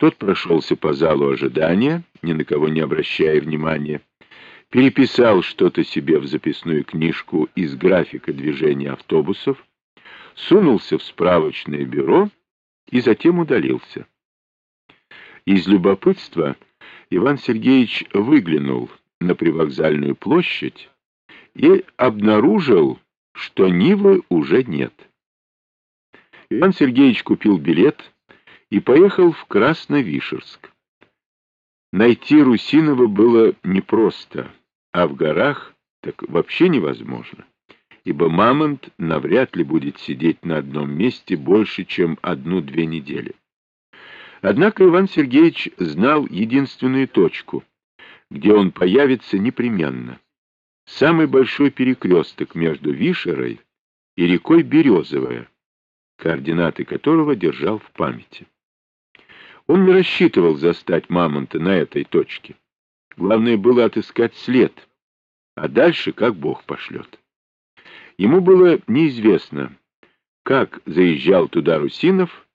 Тот прошелся по залу ожидания, ни на кого не обращая внимания, переписал что-то себе в записную книжку из графика движения автобусов, сунулся в справочное бюро и затем удалился. Из любопытства Иван Сергеевич выглянул на привокзальную площадь и обнаружил, что Нивы уже нет. Иван Сергеевич купил билет и поехал в Красновишерск. Найти Русинова было непросто, а в горах так вообще невозможно, ибо мамонт навряд ли будет сидеть на одном месте больше, чем одну-две недели. Однако Иван Сергеевич знал единственную точку, где он появится непременно. Самый большой перекресток между Вишерой и рекой Березовая, координаты которого держал в памяти. Он не рассчитывал застать мамонта на этой точке. Главное было отыскать след, а дальше как Бог пошлет. Ему было неизвестно, как заезжал туда Русинов,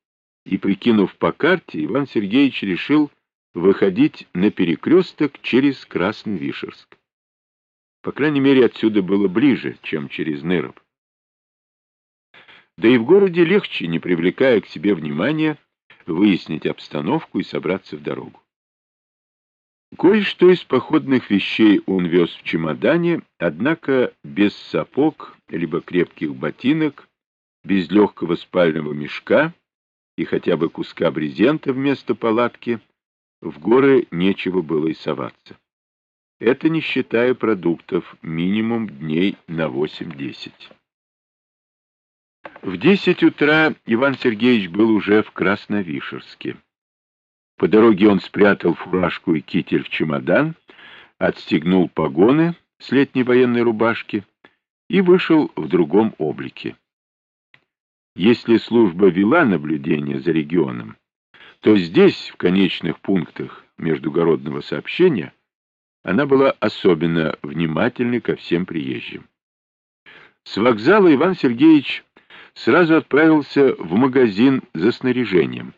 и, прикинув по карте, Иван Сергеевич решил выходить на перекресток через Красновишерск. По крайней мере, отсюда было ближе, чем через Ныров. Да и в городе легче, не привлекая к себе внимания, выяснить обстановку и собраться в дорогу. Кое-что из походных вещей он вез в чемодане, однако без сапог, либо крепких ботинок, без легкого спального мешка и хотя бы куска брезента вместо палатки, в горы нечего было и соваться. Это не считая продуктов, минимум дней на 8-10. В 10 утра Иван Сергеевич был уже в Красновишерске. По дороге он спрятал фуражку и китель в чемодан, отстегнул погоны с летней военной рубашки и вышел в другом облике. Если служба вела наблюдение за регионом, то здесь, в конечных пунктах междугородного сообщения, она была особенно внимательной ко всем приезжим. С вокзала Иван Сергеевич сразу отправился в магазин за снаряжением,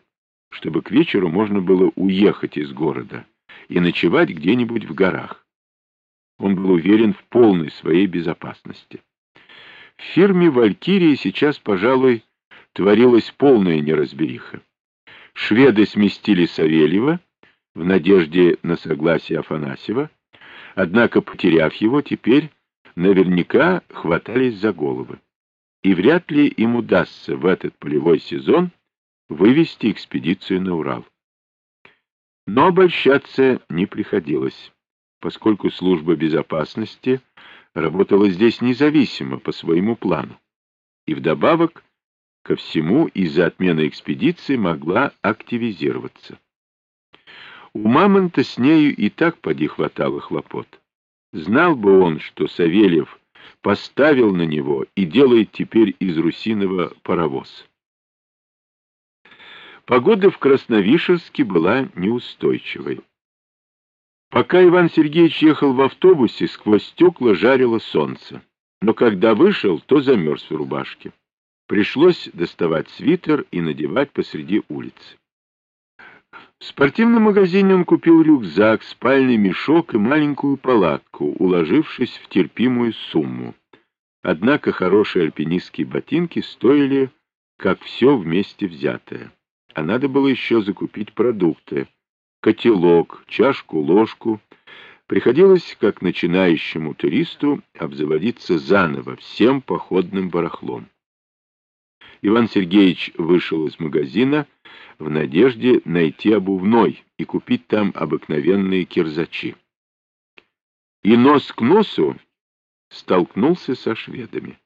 чтобы к вечеру можно было уехать из города и ночевать где-нибудь в горах. Он был уверен в полной своей безопасности. В фирме «Валькирия» сейчас, пожалуй, творилась полная неразбериха. Шведы сместили Савельева в надежде на согласие Афанасьева, Однако, потеряв его, теперь наверняка хватались за головы. И вряд ли им удастся в этот полевой сезон вывести экспедицию на Урал. Но обольщаться не приходилось, поскольку служба безопасности работала здесь независимо по своему плану. И вдобавок ко всему из-за отмены экспедиции могла активизироваться. У мамонта с нею и так поди хватало хлопот. Знал бы он, что Савельев поставил на него и делает теперь из Русинова паровоз. Погода в Красновишерске была неустойчивой. Пока Иван Сергеевич ехал в автобусе, сквозь стекла жарило солнце. Но когда вышел, то замерз в рубашке. Пришлось доставать свитер и надевать посреди улицы. В спортивном магазине он купил рюкзак, спальный мешок и маленькую палатку, уложившись в терпимую сумму. Однако хорошие альпинистские ботинки стоили, как все вместе взятое. А надо было еще закупить продукты. Котелок, чашку-ложку. Приходилось, как начинающему туристу, обзаводиться заново всем походным барахлом. Иван Сергеевич вышел из магазина, в надежде найти обувной и купить там обыкновенные кирзачи. И нос к носу столкнулся со шведами.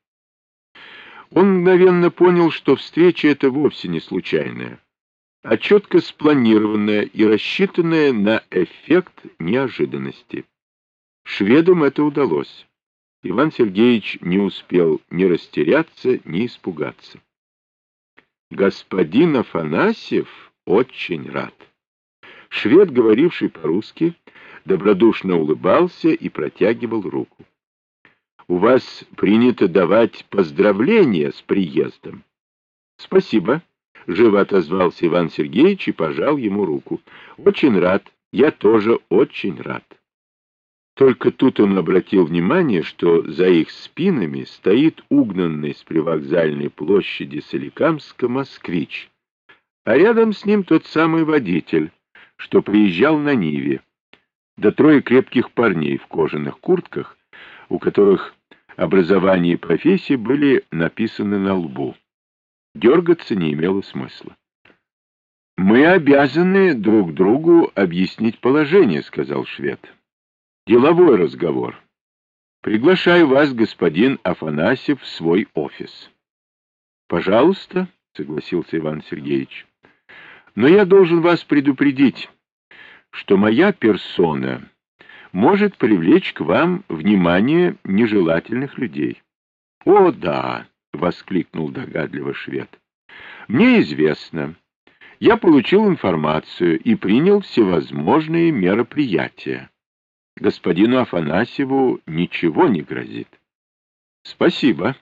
Он мгновенно понял, что встреча эта вовсе не случайная, а четко спланированная и рассчитанная на эффект неожиданности. Шведам это удалось. Иван Сергеевич не успел ни растеряться, ни испугаться. Господин Афанасьев очень рад. Швед, говоривший по-русски, добродушно улыбался и протягивал руку. «У вас принято давать поздравления с приездом». «Спасибо», — живо отозвался Иван Сергеевич и пожал ему руку. «Очень рад. Я тоже очень рад». Только тут он обратил внимание, что за их спинами стоит угнанный с привокзальной площади Соликамска москвич, а рядом с ним тот самый водитель, что приезжал на Ниве, да трое крепких парней в кожаных куртках, у которых образование и профессия были написаны на лбу. Дергаться не имело смысла. «Мы обязаны друг другу объяснить положение», — сказал швед. Деловой разговор. Приглашаю вас, господин Афанасьев, в свой офис. Пожалуйста, согласился Иван Сергеевич. Но я должен вас предупредить, что моя персона может привлечь к вам внимание нежелательных людей. О, да, воскликнул догадливо швед. Мне известно. Я получил информацию и принял всевозможные мероприятия господину Афанасьеву ничего не грозит. — Спасибо,